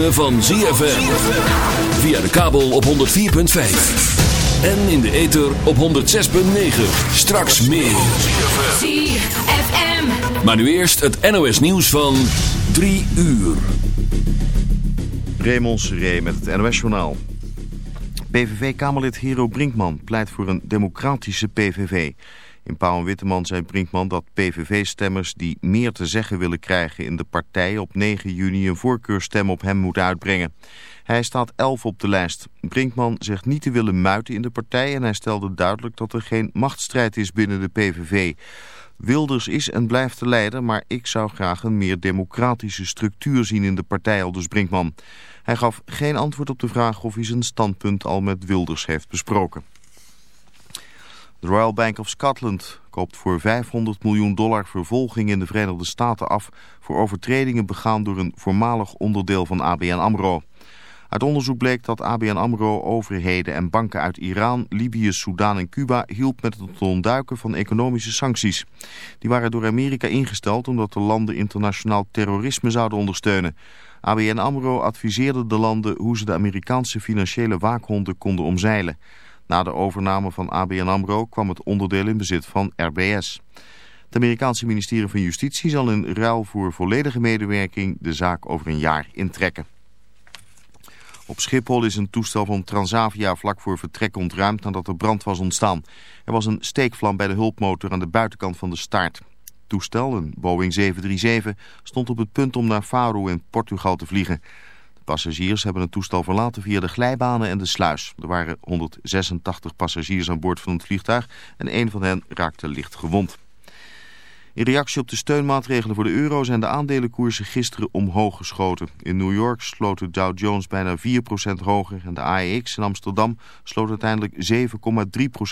ritme van ZFM. Via de kabel op 104.5. En in de ether op 106.9. Straks meer. ZFM. Maar nu eerst het NOS nieuws van 3 uur. Raymond Seré met het NOS-journaal. PVV-kamerlid Hero Brinkman pleit voor een democratische PVV. In Pauw en Witteman zei Brinkman dat PVV-stemmers die meer te zeggen willen krijgen in de partij op 9 juni een voorkeurstem op hem moeten uitbrengen. Hij staat 11 op de lijst. Brinkman zegt niet te willen muiten in de partij en hij stelde duidelijk dat er geen machtsstrijd is binnen de PVV. Wilders is en blijft de leider, maar ik zou graag een meer democratische structuur zien in de partij, aldus Brinkman. Hij gaf geen antwoord op de vraag of hij zijn standpunt al met Wilders heeft besproken. De Royal Bank of Scotland koopt voor 500 miljoen dollar vervolging in de Verenigde Staten af voor overtredingen begaan door een voormalig onderdeel van ABN AMRO. Uit onderzoek bleek dat ABN AMRO overheden en banken uit Iran, Libië, Soudaan en Cuba hielp met het ontduiken van economische sancties. Die waren door Amerika ingesteld omdat de landen internationaal terrorisme zouden ondersteunen. ABN AMRO adviseerde de landen hoe ze de Amerikaanse financiële waakhonden konden omzeilen. Na de overname van ABN AMRO kwam het onderdeel in bezit van RBS. Het Amerikaanse ministerie van Justitie zal in ruil voor volledige medewerking de zaak over een jaar intrekken. Op Schiphol is een toestel van Transavia vlak voor vertrek ontruimd nadat er brand was ontstaan. Er was een steekvlam bij de hulpmotor aan de buitenkant van de staart. Het toestel, een Boeing 737, stond op het punt om naar Faro in Portugal te vliegen. Passagiers hebben het toestel verlaten via de glijbanen en de sluis. Er waren 186 passagiers aan boord van het vliegtuig en een van hen raakte licht gewond. In reactie op de steunmaatregelen voor de euro zijn de aandelenkoersen gisteren omhoog geschoten. In New York sloot de Dow Jones bijna 4% hoger en de AEX in Amsterdam sloot uiteindelijk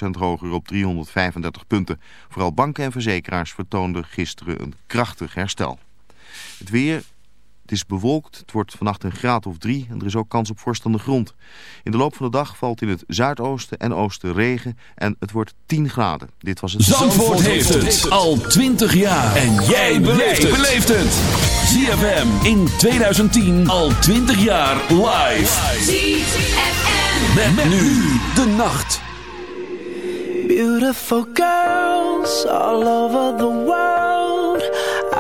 7,3% hoger op 335 punten. Vooral banken en verzekeraars vertoonden gisteren een krachtig herstel. Het weer... Het is bewolkt, het wordt vannacht een graad of drie en er is ook kans op vorst aan de grond. In de loop van de dag valt in het zuidoosten en oosten regen en het wordt 10 graden. Dit was het... Zandvoort, heeft het al 20 jaar. En jij beleeft het. ZFM in 2010 al 20 jaar live. ZFM. Met, nu de nacht. Beautiful girls all over the world.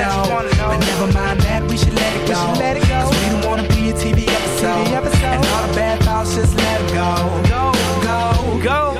know. But never mind that, we should let it go. Cause we don't wanna be a TV episode. And all the bad thoughts, just let it go. Go, go, go,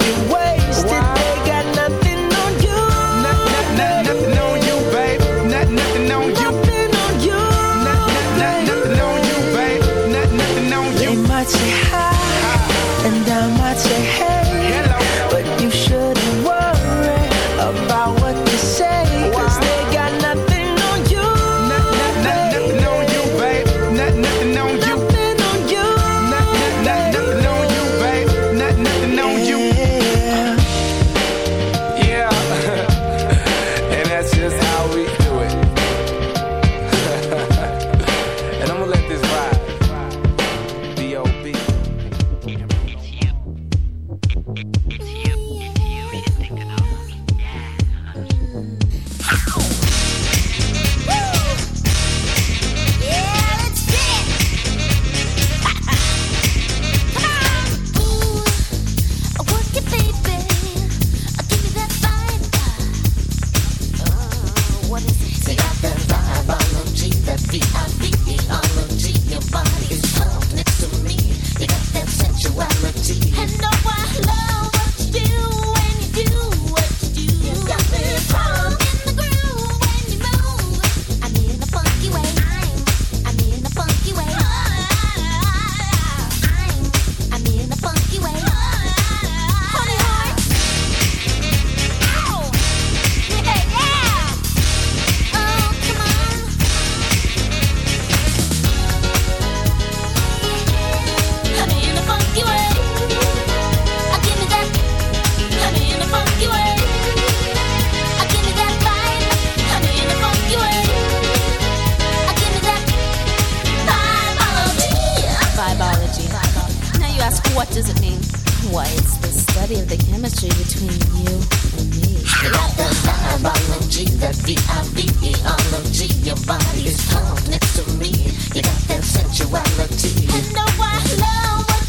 ask, what does it mean? Why, it's the study of the chemistry between you and me. Like the biology, that V-I-V-E-R-O-G. Your body is calm next to me. You got that sensuality. You know I love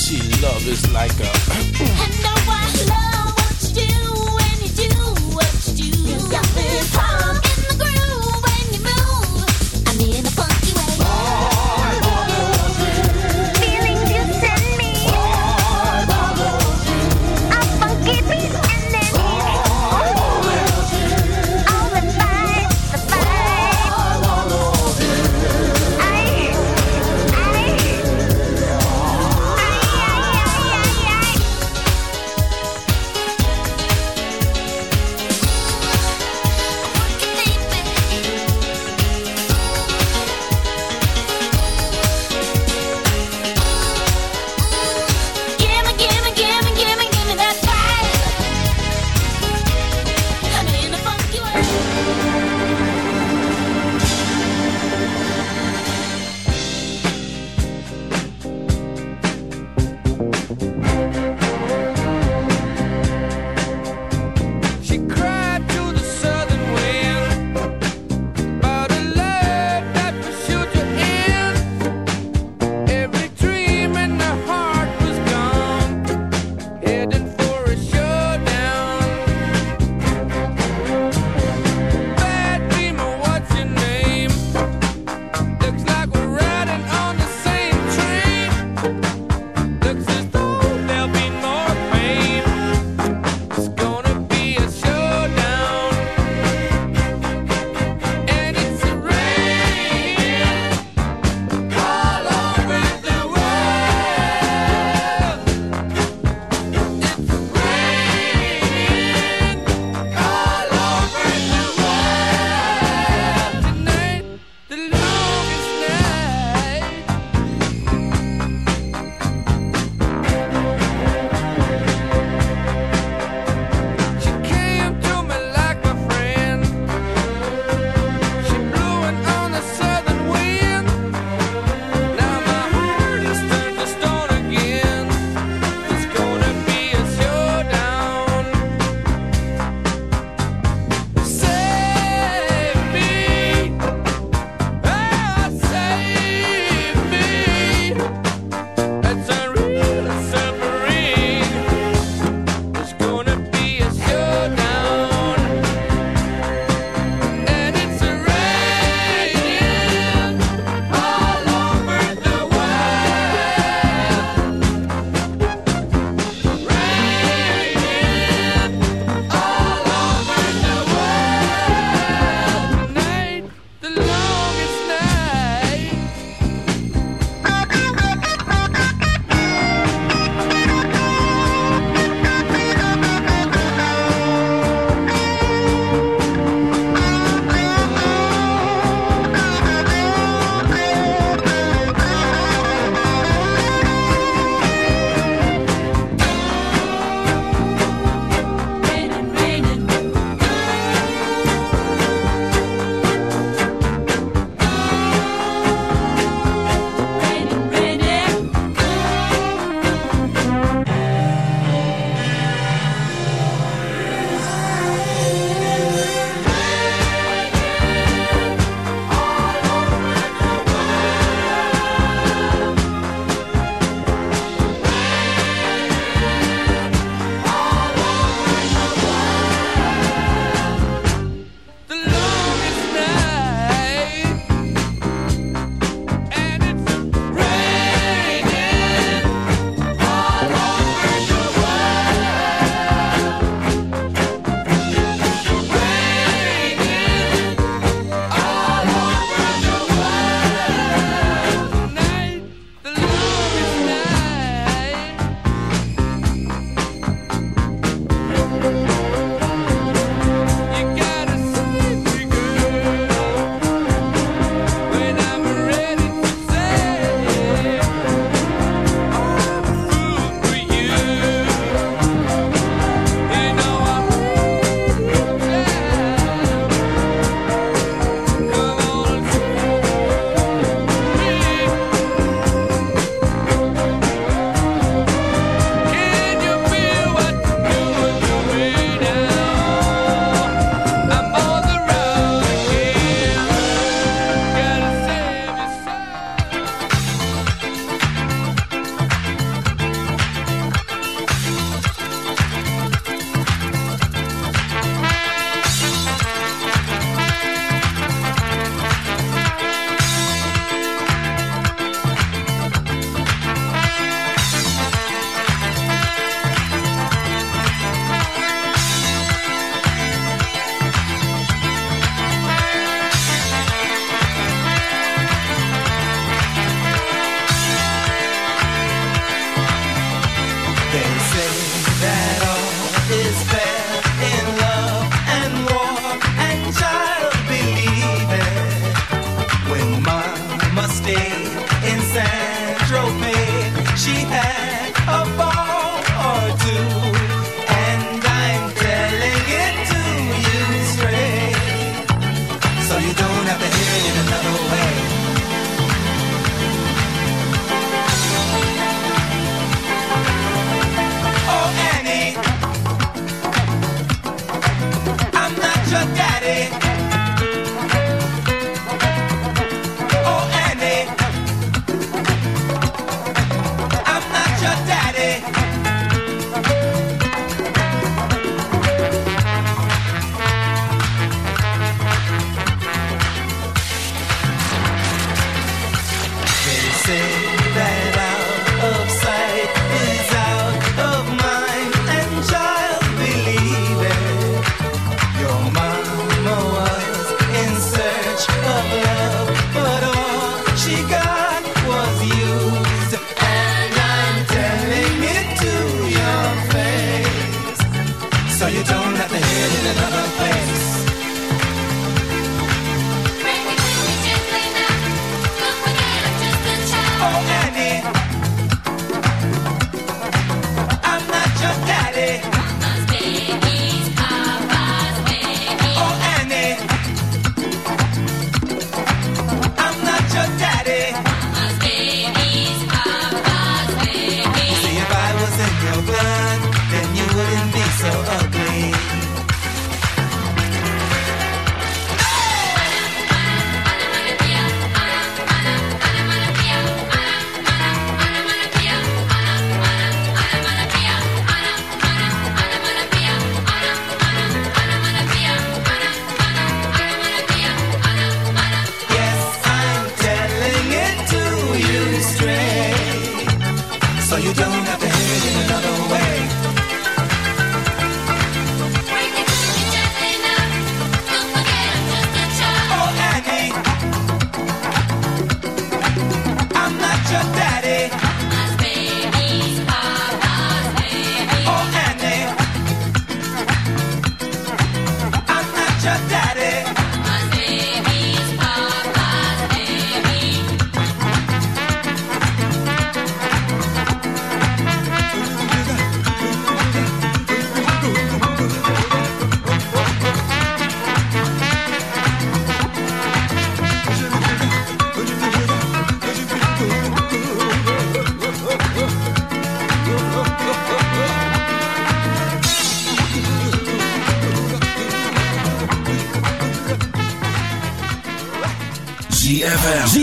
She love is like a. and no one.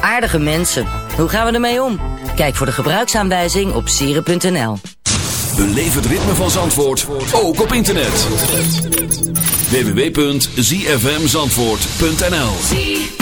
Aardige mensen. Hoe gaan we ermee om? Kijk voor de gebruiksaanwijzing op sieren.nl. Beleef het ritme van Zandvoort, ook op internet. www.zfmzandvoort.nl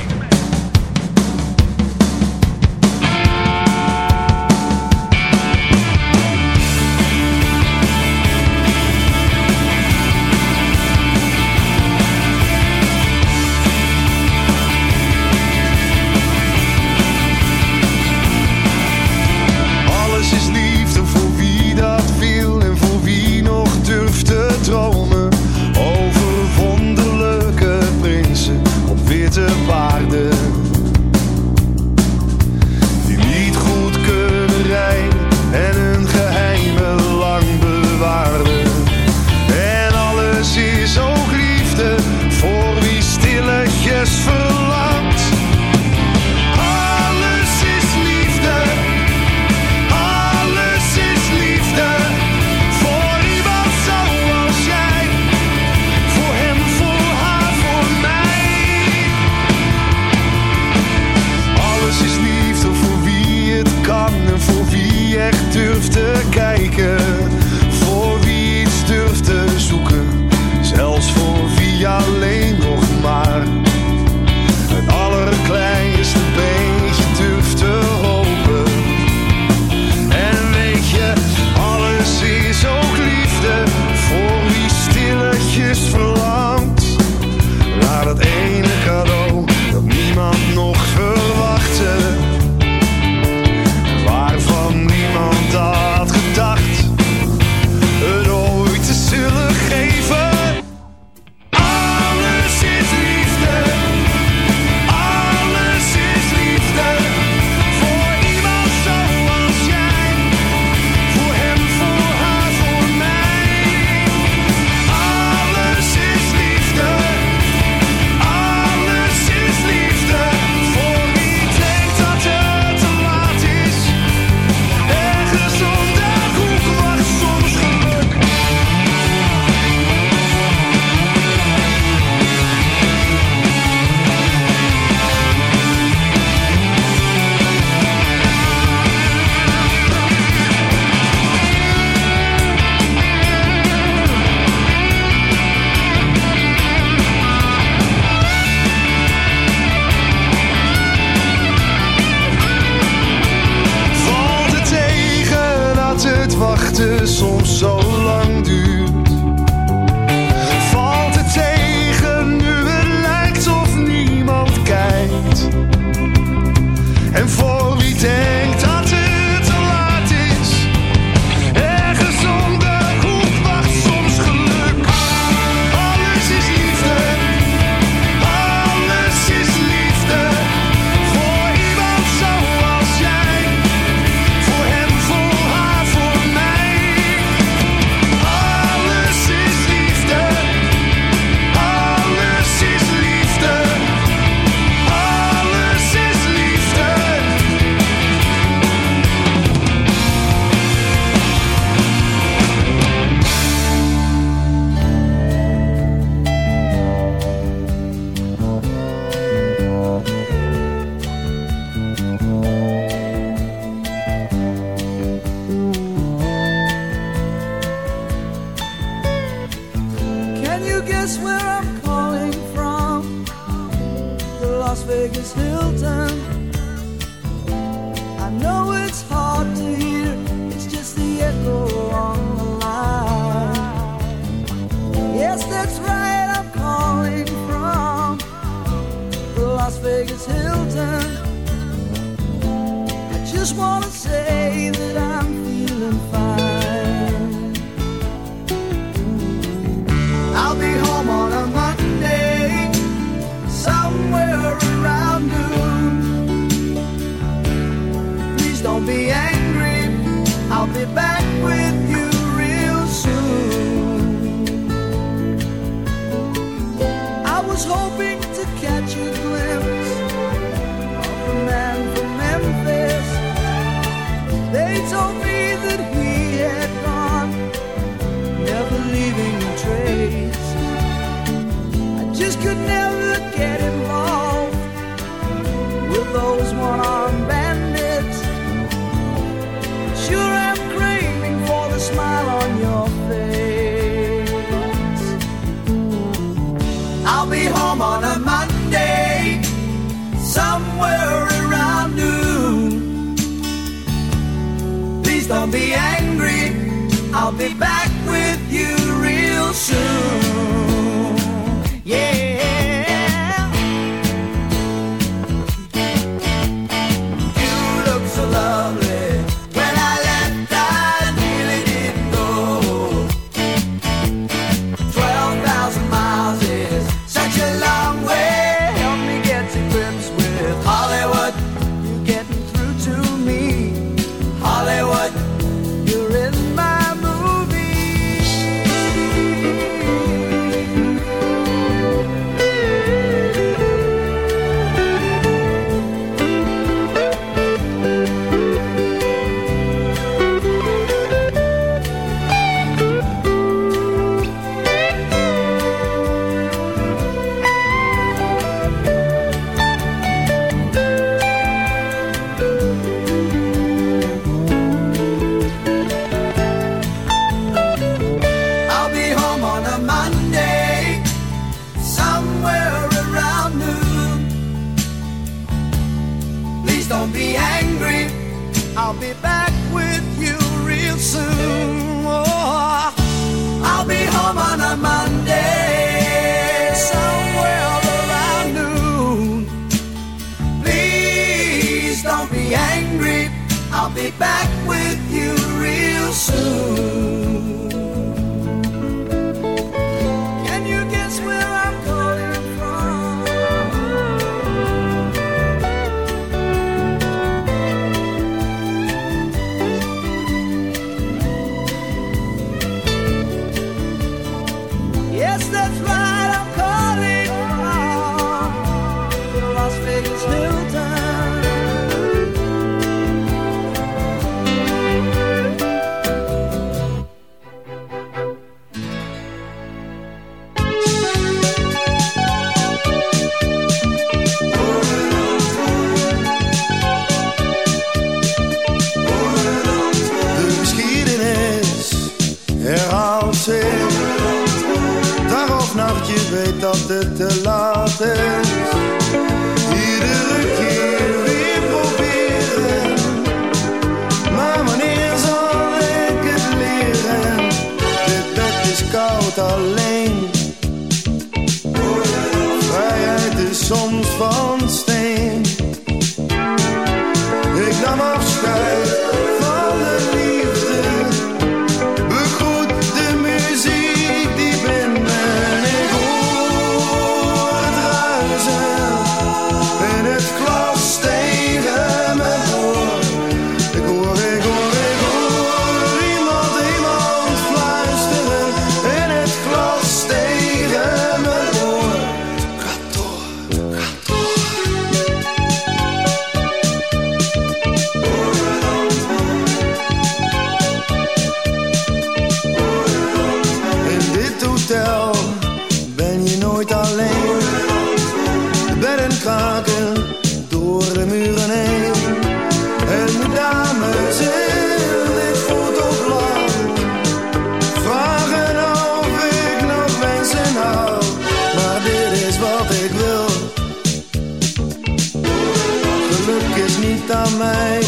I'll be back with you real soon.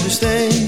to stay